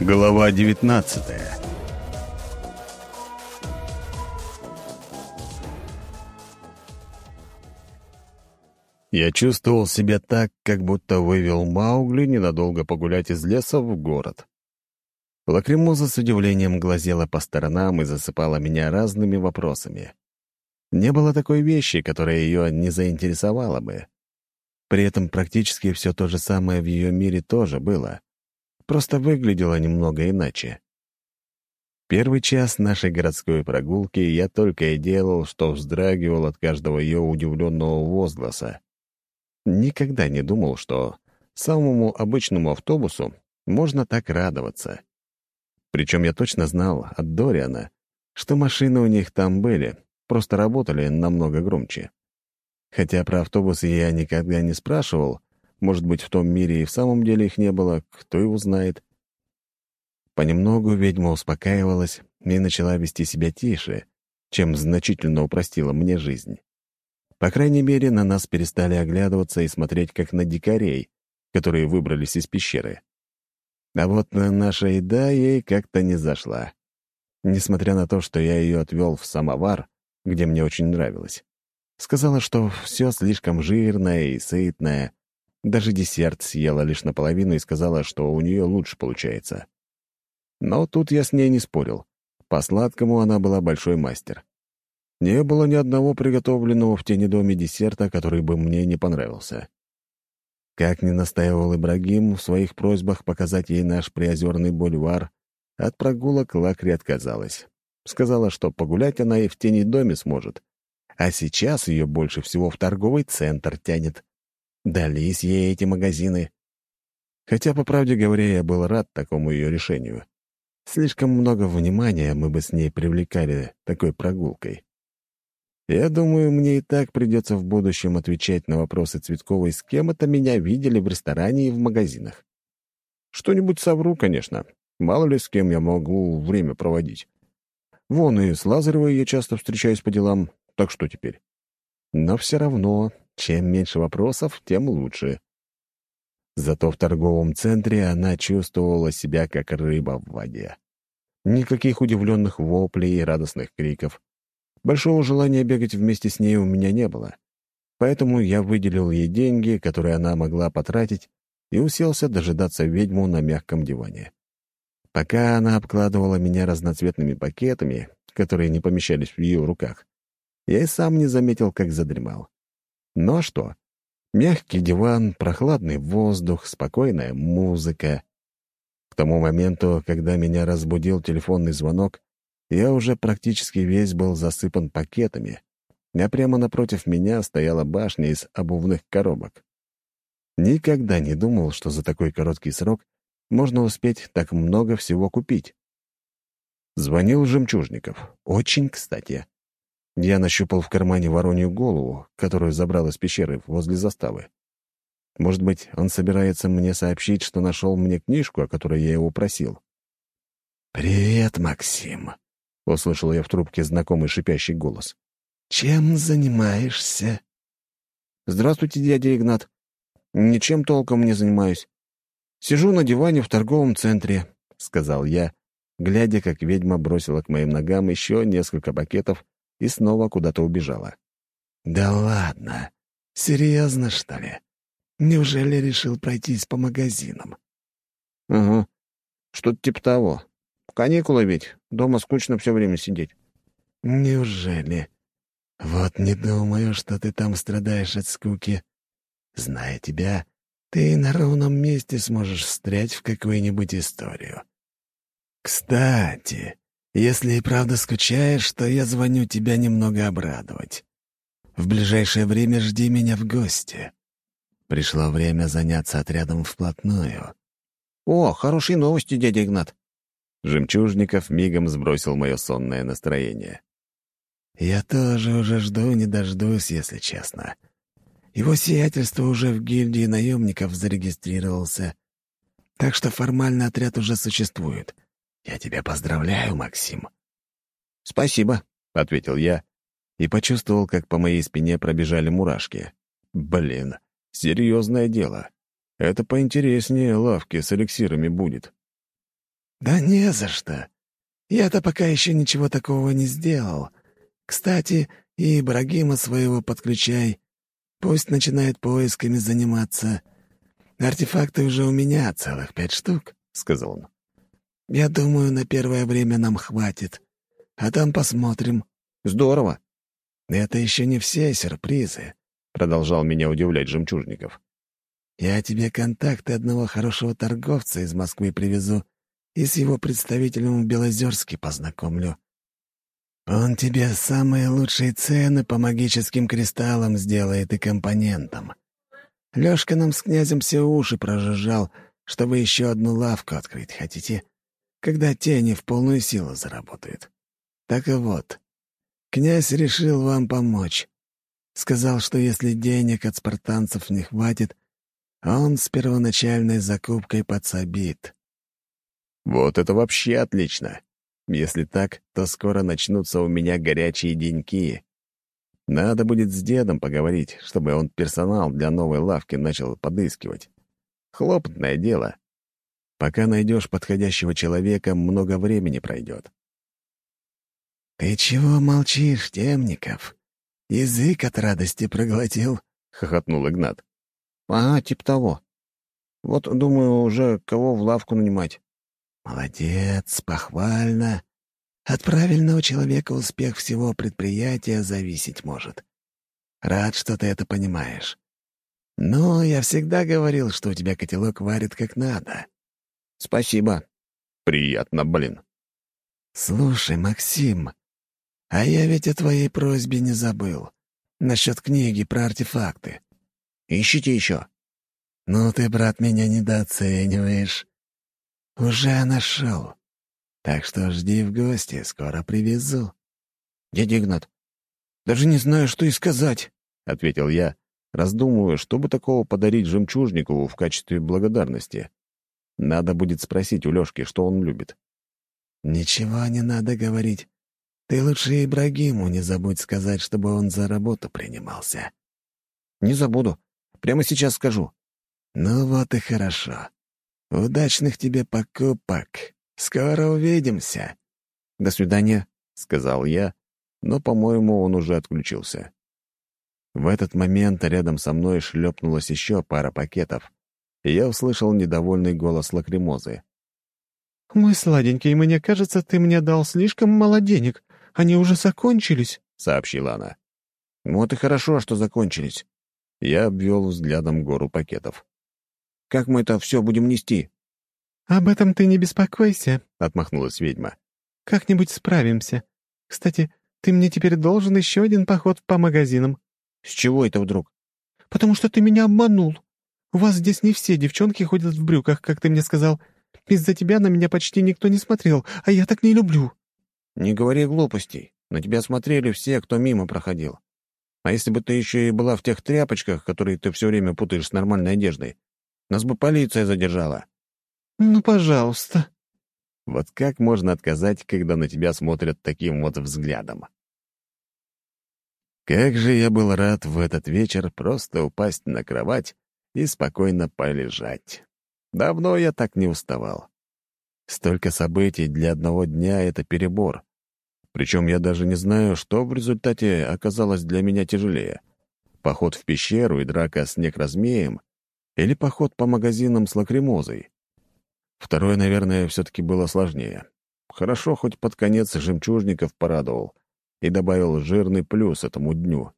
Глава 19 Я чувствовал себя так, как будто вывел Маугли ненадолго погулять из леса в город. Лакримоза с удивлением глазела по сторонам и засыпала меня разными вопросами. Не было такой вещи, которая ее не заинтересовала бы. При этом практически все то же самое в ее мире тоже было просто выглядела немного иначе. Первый час нашей городской прогулки я только и делал, что вздрагивал от каждого ее удивленного возгласа. Никогда не думал, что самому обычному автобусу можно так радоваться. Причем я точно знал от Дориана, что машины у них там были, просто работали намного громче. Хотя про автобусы я никогда не спрашивал, может быть, в том мире и в самом деле их не было, кто его знает. Понемногу ведьма успокаивалась и начала вести себя тише, чем значительно упростила мне жизнь. По крайней мере, на нас перестали оглядываться и смотреть как на дикарей, которые выбрались из пещеры. А вот наша еда ей как-то не зашла. Несмотря на то, что я ее отвел в самовар, где мне очень нравилось. Сказала, что все слишком жирное и сытное, даже десерт съела лишь наполовину и сказала, что у нее лучше получается. Но тут я с ней не спорил. По сладкому она была большой мастер. Не было ни одного приготовленного в тени доме десерта, который бы мне не понравился. Как ни настаивал Ибрагим в своих просьбах показать ей наш приозерный бульвар, от прогулок Лакри отказалась. Сказала, что погулять она и в тени доме сможет. А сейчас ее больше всего в торговый центр тянет. Дались ей эти магазины. Хотя, по правде говоря, я был рад такому ее решению. Слишком много внимания мы бы с ней привлекали такой прогулкой. Я думаю, мне и так придется в будущем отвечать на вопросы Цветковой, с кем это меня видели в ресторане и в магазинах. Что-нибудь совру, конечно. Мало ли, с кем я могу время проводить. Вон и с Лазаревой я часто встречаюсь по делам, так что теперь? Но все равно чем меньше вопросов, тем лучше. Зато в торговом центре она чувствовала себя как рыба в воде. Никаких удивленных воплей и радостных криков. Большого желания бегать вместе с ней у меня не было. Поэтому я выделил ей деньги, которые она могла потратить, и уселся дожидаться ведьму на мягком диване. Пока она обкладывала меня разноцветными пакетами, которые не помещались в ее руках, я и сам не заметил, как задремал. Ну а что? Мягкий диван, прохладный воздух, спокойная музыка. К тому моменту, когда меня разбудил телефонный звонок, я уже практически весь был засыпан пакетами, а прямо напротив меня стояла башня из обувных коробок. Никогда не думал, что за такой короткий срок можно успеть так много всего купить. Звонил Жемчужников. Очень кстати. Я нащупал в кармане воронью голову, которую забрал из пещеры возле заставы. Может быть, он собирается мне сообщить, что нашел мне книжку, о которой я его просил. «Привет, Максим», — услышал я в трубке знакомый шипящий голос. «Чем занимаешься?» «Здравствуйте, дядя Игнат. Ничем толком не занимаюсь. Сижу на диване в торговом центре», — сказал я, глядя, как ведьма бросила к моим ногам еще несколько пакетов и снова куда-то убежала. «Да ладно! Серьезно, что ли? Неужели решил пройтись по магазинам?» «Угу. Что-то типа того. Каникулы ведь. Дома скучно все время сидеть». «Неужели? Вот не думаю, что ты там страдаешь от скуки. Зная тебя, ты на ровном месте сможешь встрять в какую-нибудь историю. Кстати, если и правда скучаешь, то я звоню тебя немного обрадовать. В ближайшее время жди меня в гости. Пришло время заняться отрядом вплотную. О, хорошие новости, дядя Игнат. Жемчужников мигом сбросил мое сонное настроение. Я тоже уже жду, не дождусь, если честно. Его сиятельство уже в гильдии наемников зарегистрировался, так что формально отряд уже существует — «Я тебя поздравляю, Максим». «Спасибо», — ответил я и почувствовал, как по моей спине пробежали мурашки. «Блин, серьезное дело. Это поинтереснее лавки с эликсирами будет». «Да не за что. Я-то пока еще ничего такого не сделал. Кстати, и Ибрагима своего подключай. Пусть начинает поисками заниматься. Артефакты уже у меня целых пять штук», — сказал он. «Я думаю, на первое время нам хватит. А там посмотрим». «Здорово». «Это еще не все сюрпризы», — продолжал меня удивлять Жемчужников. «Я тебе контакты одного хорошего торговца из Москвы привезу и с его представителем в Белозерске познакомлю. Он тебе самые лучшие цены по магическим кристаллам сделает и компонентам. Лёшка нам с князем все уши прожужжал, чтобы еще одну лавку открыть хотите, когда тени в полную силу заработают. Так и вот, князь решил вам помочь. Сказал, что если денег от спартанцев не хватит, он с первоначальной закупкой подсобит. Вот это вообще отлично. Если так, то скоро начнутся у меня горячие деньки. Надо будет с дедом поговорить, чтобы он персонал для новой лавки начал подыскивать. Хлопотное дело. Пока найдешь подходящего человека, много времени пройдет. «Ты чего молчишь, Темников? Язык от радости проглотил?» — хохотнул Игнат. «Ага, типа того. Вот, думаю, уже кого в лавку нанимать. «Молодец, похвально. От правильного человека успех всего предприятия зависеть может. Рад, что ты это понимаешь. Но я всегда говорил, что у тебя котелок варит как надо». «Спасибо. Приятно, блин». «Слушай, Максим, а я ведь о твоей просьбе не забыл. Насчет книги про артефакты. Ищите еще». «Ну ты, брат, меня недооцениваешь. «Уже нашел. Так что жди в гости, скоро привезу». «Дядя Игнат, даже не знаю, что и сказать», — ответил я, раздумывая, чтобы такого подарить жемчужнику в качестве благодарности. Надо будет спросить у Лёшки, что он любит. «Ничего не надо говорить. Ты лучше Ибрагиму не забудь сказать, чтобы он за работу принимался». «Не забуду. Прямо сейчас скажу». «Ну вот и хорошо. Удачных тебе покупок. Скоро увидимся». «До свидания», — сказал я, но, по-моему, он уже отключился. В этот момент рядом со мной шлепнулась еще пара пакетов, и я услышал недовольный голос лакримозы. «Мой сладенький, мне кажется, ты мне дал слишком мало денег. Они уже закончились», — сообщила она. «Вот и хорошо, что закончились». Я обвел взглядом гору пакетов. Как мы это все будем нести?» «Об этом ты не беспокойся», — отмахнулась ведьма. «Как-нибудь справимся. Кстати, ты мне теперь должен еще один поход по магазинам». «С чего это вдруг?» «Потому что ты меня обманул. У вас здесь не все девчонки ходят в брюках, как ты мне сказал. Из-за тебя на меня почти никто не смотрел, а я так не люблю». «Не говори глупостей. На тебя смотрели все, кто мимо проходил. А если бы ты еще и была в тех тряпочках, которые ты все время путаешь с нормальной одеждой, нас бы полиция задержала». «Ну, пожалуйста». Вот как можно отказать, когда на тебя смотрят таким вот взглядом? Как же я был рад в этот вечер просто упасть на кровать и спокойно полежать. Давно я так не уставал. Столько событий для одного дня — это перебор. Причем я даже не знаю, что в результате оказалось для меня тяжелее. Поход в пещеру и драка с некразмеем или поход по магазинам с лакримозой. Второе, наверное, все-таки было сложнее. Хорошо, хоть под конец жемчужников порадовал и добавил жирный плюс этому дню.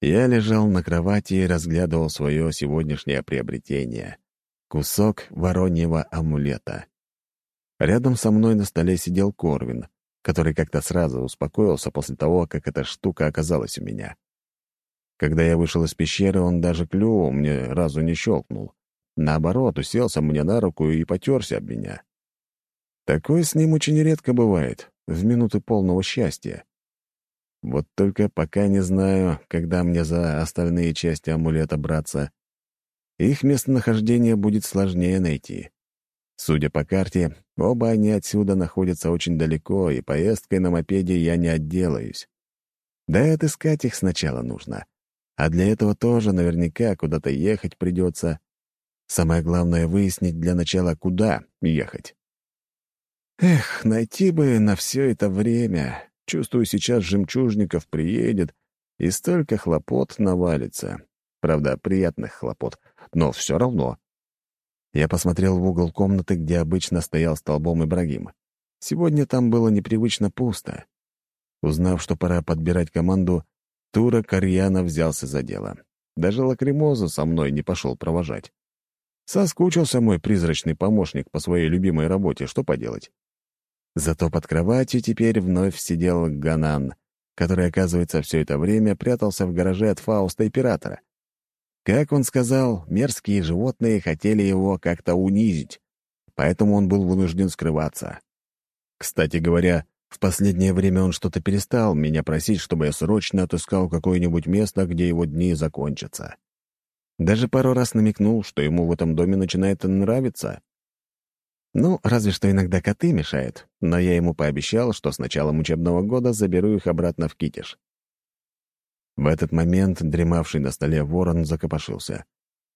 Я лежал на кровати и разглядывал свое сегодняшнее приобретение — кусок вороньего амулета. Рядом со мной на столе сидел Корвин, который как-то сразу успокоился после того, как эта штука оказалась у меня. Когда я вышел из пещеры, он даже клювом мне разу не щелкнул. Наоборот, уселся мне на руку и потерся об меня. Такое с ним очень редко бывает, в минуты полного счастья. Вот только пока не знаю, когда мне за остальные части амулета браться. Их местонахождение будет сложнее найти. Судя по карте, оба они отсюда находятся очень далеко, и поездкой на мопеде я не отделаюсь. Да и отыскать их сначала нужно. А для этого тоже наверняка куда-то ехать придется. Самое главное — выяснить для начала, куда ехать. Эх, найти бы на все это время. Чувствую, сейчас жемчужников приедет, и столько хлопот навалится. Правда, приятных хлопот, но все равно. Я посмотрел в угол комнаты, где обычно стоял столбом Ибрагим. Сегодня там было непривычно пусто. Узнав, что пора подбирать команду, Тура Карьяна взялся за дело. Даже Лакримозу со мной не пошел провожать. Соскучился мой призрачный помощник по своей любимой работе, что поделать. Зато под кроватью теперь вновь сидел Ганан, который, оказывается, все это время прятался в гараже от Фауста Императора. Как он сказал, мерзкие животные хотели его как-то унизить, поэтому он был вынужден скрываться. Кстати говоря, в последнее время он что-то перестал меня просить, чтобы я срочно отыскал какое-нибудь место, где его дни закончатся. Даже пару раз намекнул, что ему в этом доме начинает нравиться. Ну, разве что иногда коты мешают, но я ему пообещал, что с началом учебного года заберу их обратно в Китиш. В этот момент дремавший на столе ворон закопошился,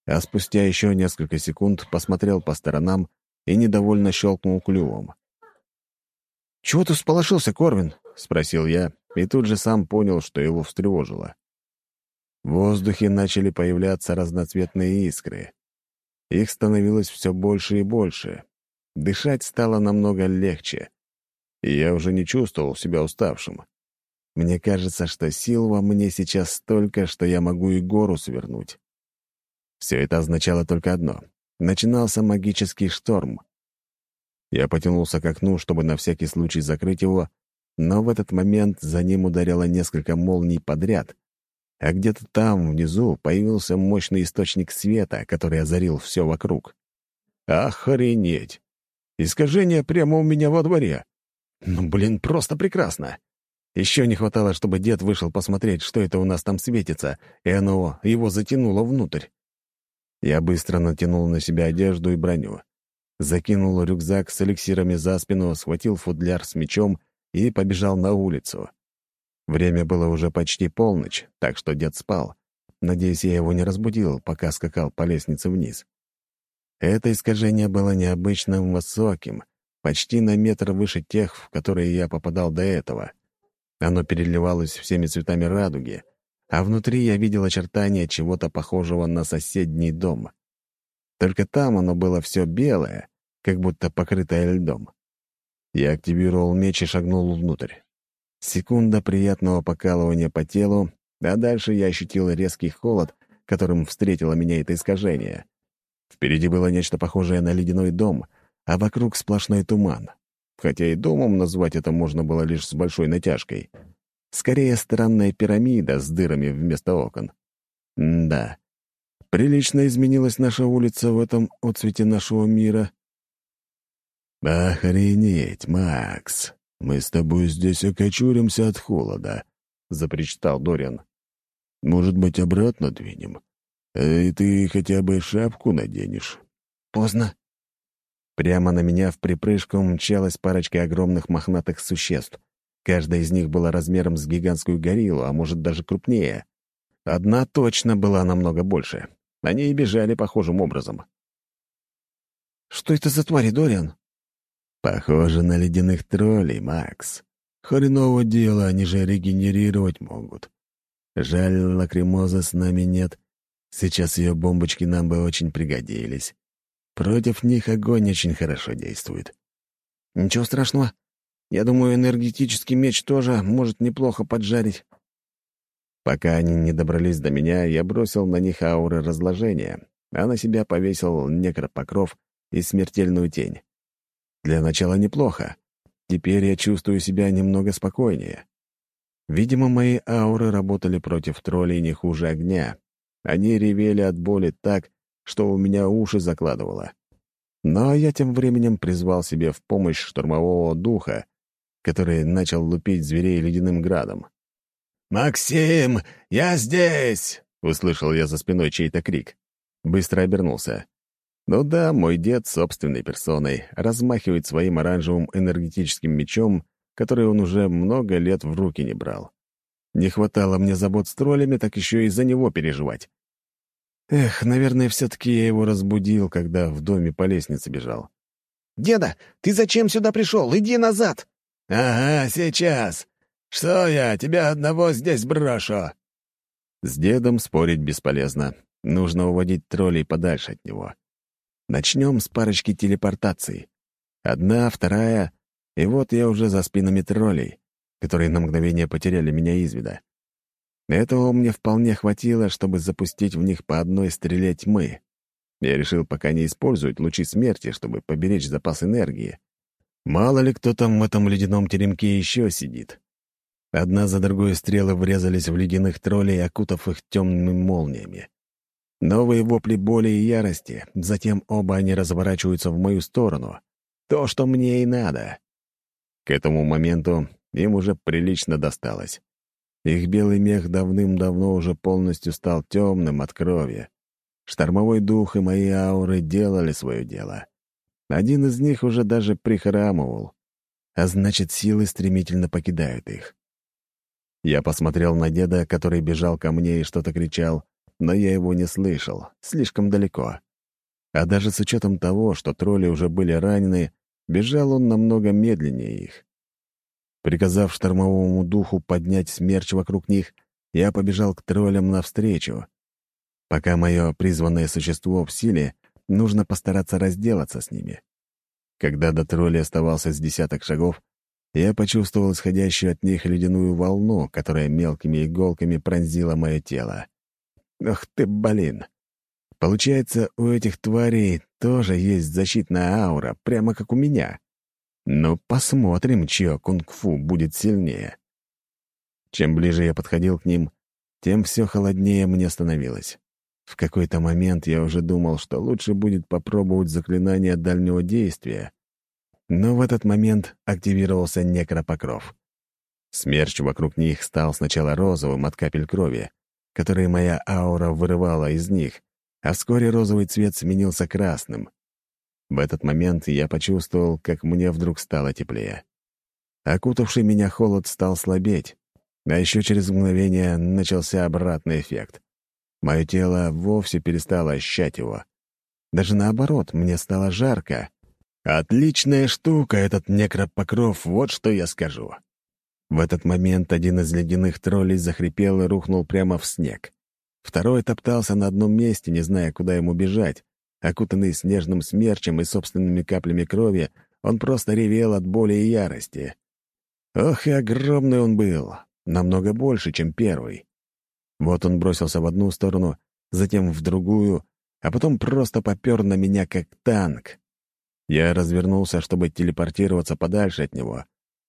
а спустя еще несколько секунд посмотрел по сторонам и недовольно щелкнул клювом. «Чего ты всполошился, Корвин?» — спросил я, и тут же сам понял, что его встревожило. В воздухе начали появляться разноцветные искры. Их становилось все больше и больше. Дышать стало намного легче, и я уже не чувствовал себя уставшим. Мне кажется, что сил во мне сейчас столько, что я могу и гору свернуть. Все это означало только одно. Начинался магический шторм. Я потянулся к окну, чтобы на всякий случай закрыть его, но в этот момент за ним ударило несколько молний подряд, а где-то там, внизу, появился мощный источник света, который озарил все вокруг. Охренеть! Искажение прямо у меня во дворе. Ну, блин, просто прекрасно. Еще не хватало, чтобы дед вышел посмотреть, что это у нас там светится, и оно его затянуло внутрь. Я быстро натянул на себя одежду и броню. Закинул рюкзак с эликсирами за спину, схватил футляр с мечом и побежал на улицу. Время было уже почти полночь, так что дед спал. Надеюсь, я его не разбудил, пока скакал по лестнице вниз. Это искажение было необычным высоким, почти на метр выше тех, в которые я попадал до этого. Оно переливалось всеми цветами радуги, а внутри я видел очертания чего-то похожего на соседний дом. Только там оно было все белое, как будто покрытое льдом. Я активировал меч и шагнул внутрь. Секунда приятного покалывания по телу, а дальше я ощутил резкий холод, которым встретило меня это искажение. Впереди было нечто похожее на ледяной дом, а вокруг сплошной туман хотя и домом назвать это можно было лишь с большой натяжкой. Скорее, странная пирамида с дырами вместо окон. М да, прилично изменилась наша улица в этом отцвете нашего мира. «Охренеть, Макс! Мы с тобой здесь окочуримся от холода», — запричитал Дориан. «Может быть, обратно двинем? И ты хотя бы шапку наденешь?» «Поздно», Прямо на меня в припрыжку мчалась парочка огромных мохнатых существ. Каждая из них была размером с гигантскую гориллу, а может даже крупнее. Одна точно была намного больше. Они и бежали похожим образом. «Что это за твари, Дориан?» «Похоже на ледяных троллей, Макс. Хреново дело, они же регенерировать могут. Жаль, лакримоза с нами нет. Сейчас ее бомбочки нам бы очень пригодились. Против них огонь очень хорошо действует. Ничего страшного. Я думаю, энергетический меч тоже может неплохо поджарить. Пока они не добрались до меня, я бросил на них ауры разложения, а на себя повесил некропокров и смертельную тень. Для начала неплохо. Теперь я чувствую себя немного спокойнее. Видимо, мои ауры работали против троллей не хуже огня. Они ревели от боли так, что у меня уши закладывало. Но я тем временем призвал себе в помощь штурмового духа, который начал лупить зверей ледяным градом. «Максим, я здесь!» — услышал я за спиной чей-то крик. Быстро обернулся. Ну да, мой дед собственной персоной размахивает своим оранжевым энергетическим мечом, который он уже много лет в руки не брал. Не хватало мне забот с троллями, так еще и за него переживать. Эх, наверное, все-таки я его разбудил, когда в доме по лестнице бежал. Деда, ты зачем сюда пришел? Иди назад!» «Ага, сейчас. Что я, тебя одного здесь брошу?» С дедом спорить бесполезно. Нужно уводить троллей подальше от него. Начнем с парочки телепортаций. Одна, вторая, и вот я уже за спинами троллей, которые на мгновение потеряли меня из вида. Этого мне вполне хватило, чтобы запустить в них по одной стреле тьмы. Я решил пока не использовать лучи смерти, чтобы поберечь запас энергии. Мало ли кто там в этом ледяном теремке еще сидит. Одна за другой стрелы врезались в ледяных троллей, окутав их темными молниями. Новые вопли боли и ярости, затем оба они разворачиваются в мою сторону. То, что мне и надо. К этому моменту им уже прилично досталось. Их белый мех давным-давно уже полностью стал темным от крови. Штормовой дух и мои ауры делали свое дело. Один из них уже даже прихрамывал, а значит, силы стремительно покидают их. Я посмотрел на деда, который бежал ко мне и что-то кричал, но я его не слышал, слишком далеко. А даже с учетом того, что тролли уже были ранены, бежал он намного медленнее их. Приказав штормовому духу поднять смерч вокруг них, я побежал к троллям навстречу. Пока мое призванное существо в силе, нужно постараться разделаться с ними. Когда до тролля оставался с десяток шагов, я почувствовал исходящую от них ледяную волну, которая мелкими иголками пронзила мое тело. Ах ты, блин! Получается, у этих тварей тоже есть защитная аура, прямо как у меня. Ну, посмотрим, чье кунг-фу будет сильнее. Чем ближе я подходил к ним, тем все холоднее мне становилось. В какой-то момент я уже думал, что лучше будет попробовать заклинание дальнего действия, но в этот момент активировался некропокров. Смерч вокруг них стал сначала розовым от капель крови, которые моя аура вырывала из них, а вскоре розовый цвет сменился красным. В этот момент я почувствовал, как мне вдруг стало теплее. Окутавший меня холод стал слабеть, а еще через мгновение начался обратный эффект. Мое тело вовсе перестало ощущать его. Даже наоборот, мне стало жарко, Отличная штука этот некропокров, вот что я скажу. В этот момент один из ледяных троллей захрипел и рухнул прямо в снег. Второй топтался на одном месте, не зная, куда ему бежать. Окутанный снежным смерчем и собственными каплями крови, он просто ревел от боли и ярости. Ох, и огромный он был, намного больше, чем первый. Вот он бросился в одну сторону, затем в другую, а потом просто попер на меня, как танк. Я развернулся, чтобы телепортироваться подальше от него,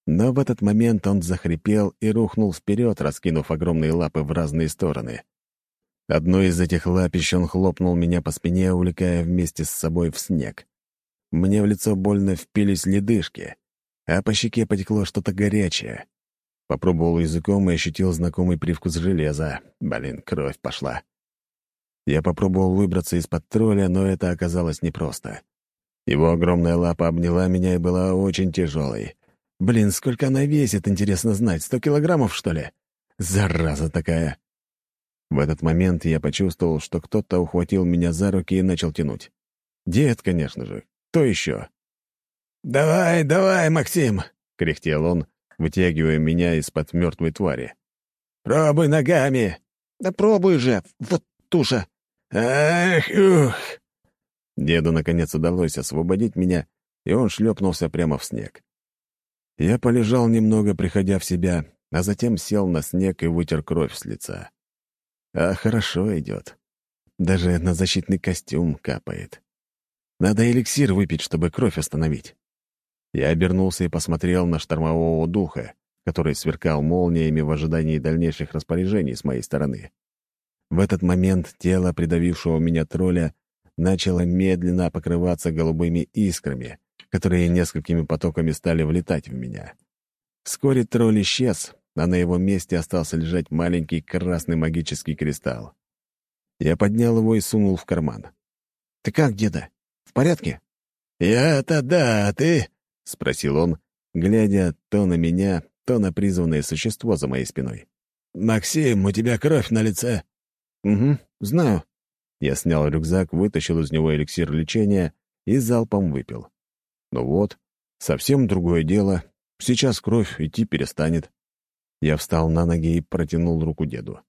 но в этот момент он захрипел и рухнул вперед, раскинув огромные лапы в разные стороны. Одной из этих лапищ он хлопнул меня по спине, увлекая вместе с собой в снег. Мне в лицо больно впились ледышки, а по щеке потекло что-то горячее. Попробовал языком и ощутил знакомый привкус железа. Блин, кровь пошла. Я попробовал выбраться из-под тролля, но это оказалось непросто. Его огромная лапа обняла меня и была очень тяжелой. Блин, сколько она весит, интересно знать. Сто килограммов, что ли? Зараза такая. В этот момент я почувствовал, что кто-то ухватил меня за руки и начал тянуть. Дед, конечно же. Кто еще? «Давай, давай, Максим!» — кряхтел он, вытягивая меня из-под мертвой твари. «Пробуй ногами!» «Да пробуй же! Вот туша!» «Ах, ух!» Деду, наконец, удалось освободить меня, и он шлепнулся прямо в снег. Я полежал немного, приходя в себя, а затем сел на снег и вытер кровь с лица. А хорошо идет. Даже на защитный костюм капает. Надо эликсир выпить, чтобы кровь остановить. Я обернулся и посмотрел на штормового духа, который сверкал молниями в ожидании дальнейших распоряжений с моей стороны. В этот момент тело придавившего меня тролля начало медленно покрываться голубыми искрами, которые несколькими потоками стали влетать в меня. Вскоре тролль исчез, а на его месте остался лежать маленький красный магический кристалл. Я поднял его и сунул в карман. «Ты как, деда? В порядке?» «Я-то да, а ты?» — спросил он, глядя то на меня, то на призванное существо за моей спиной. «Максим, у тебя кровь на лице». «Угу, знаю», я снял рюкзак, вытащил из него эликсир лечения и залпом выпил. Ну вот, совсем другое дело. Сейчас кровь идти перестанет. Я встал на ноги и протянул руку деду.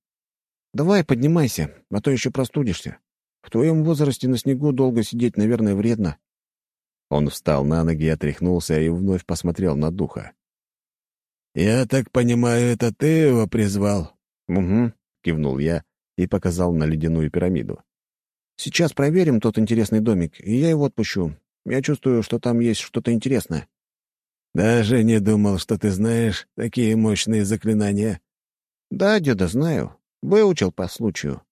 «Давай, поднимайся, а то еще простудишься. В твоем возрасте на снегу долго сидеть, наверное, вредно». Он встал на ноги, отряхнулся и вновь посмотрел на духа. «Я так понимаю, это ты его призвал?» «Угу», — кивнул я и показал на ледяную пирамиду. «Сейчас проверим тот интересный домик, и я его отпущу. Я чувствую, что там есть что-то интересное». «Даже не думал, что ты знаешь такие мощные заклинания». «Да, деда, знаю. Выучил по случаю.